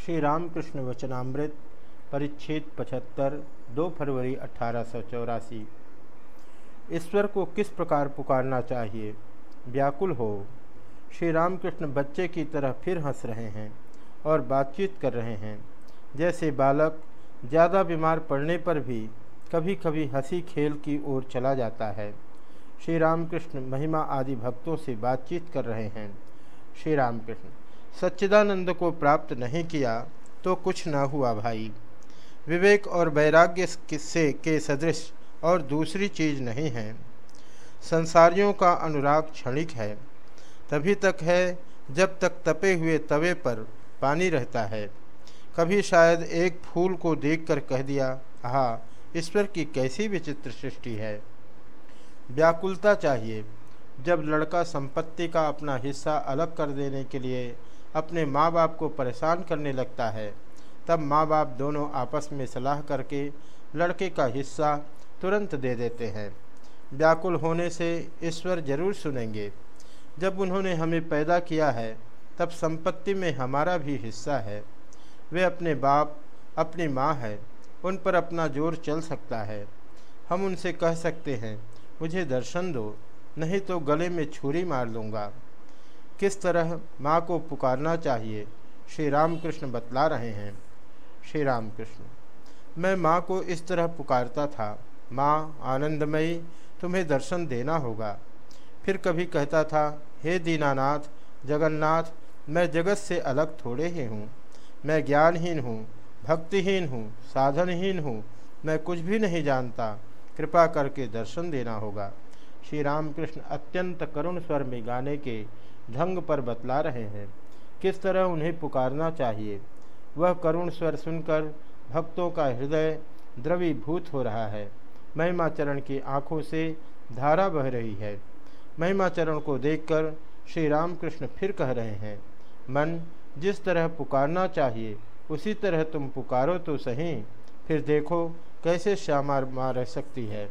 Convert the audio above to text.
श्री रामकृष्ण वचनामृत, परिच्छेद पचहत्तर, दो फरवरी अठारह सौ चौरासी। ईश्वर को किस प्रकार पुकारना चाहिए? व्याकुल हो। श्री रामकृष्ण बच्चे की तरह फिर हंस रहे हैं और बातचीत कर रहे हैं। जैसे बालक ज़्यादा बीमार पड़ने पर भी कभी कभी हँसी खेल की ओर चला जाता है। श्री रामकृष्ण महिमा आदि भक्तों से बातचीत कर रहे हैं। श्री रामकृष्ण सच्चिदानंद को प्राप्त नहीं किया तो कुछ न हुआ भाई। विवेक और वैराग्य किस्से के सदृश और दूसरी चीज़ नहीं है। संसारियों का अनुराग क्षणिक है। तभी तक है, जब तक तपे हुए तवे पर पानी रहता है। कभी शायद एक फूल को देखकर कह दिया, आहा ईश्वर की कैसी विचित्र सृष्टि है? व्याकुलता चाहिए। जब लड़का संपत्ति का अपना हिस्सा अलग कर देने के लिए अपने माँ बाप को परेशान करने लगता है। तब माँ बाप दोनों आपस में सलाह करके लड़के का हिस्सा तुरंत दे देते हैं। व्याकुल होने से ईश्वर ज़रूर सुनेंगे। जब उन्होंने हमें पैदा किया है, तब संपत्ति में हमारा भी हिस्सा है। वे अपने बाप, अपनी माँ है, उन पर अपना ज़ोर चल सकता है। हम उनसे कह सकते हैं, मुझे दर्शन दो, नहीं तो गले में छुरी मार लूँगा। किस तरह माँ को पुकारना चाहिए? श्री रामकृष्ण बतला रहे हैं। श्री रामकृष्ण मैं माँ को इस तरह पुकारता था। माँ, आनंदमयी, तुम्हें दर्शन देना होगा। फिर कभी कहता था, हे दीनानाथ, जगन्नाथ, मैं जगत से अलग थोड़े ही हूँ। मैं ज्ञानहीन हूँ, भक्तिहीन हूँ, साधनहीन हूँ, मैं कुछ भी नहीं जानता। कृपा करके दर्शन देना होगा। श्री रामकृष्ण अत्यंत करुण स्वर में गाने के ढंग पर बतला रहे हैं। किस तरह उन्हें पुकारना चाहिए? वह करुण स्वर सुनकर भक्तों का हृदय द्रवीभूत हो रहा है। महिमाचरण की आँखों से धारा बह रही है। महिमाचरण को देखकर श्री रामकृष्ण फिर कह रहे हैं, मन, जिस तरह पुकारना चाहिए, उसी तरह तुम पुकारो तो सही। फिर देखो कैसे श्यामा मार रह सकती है।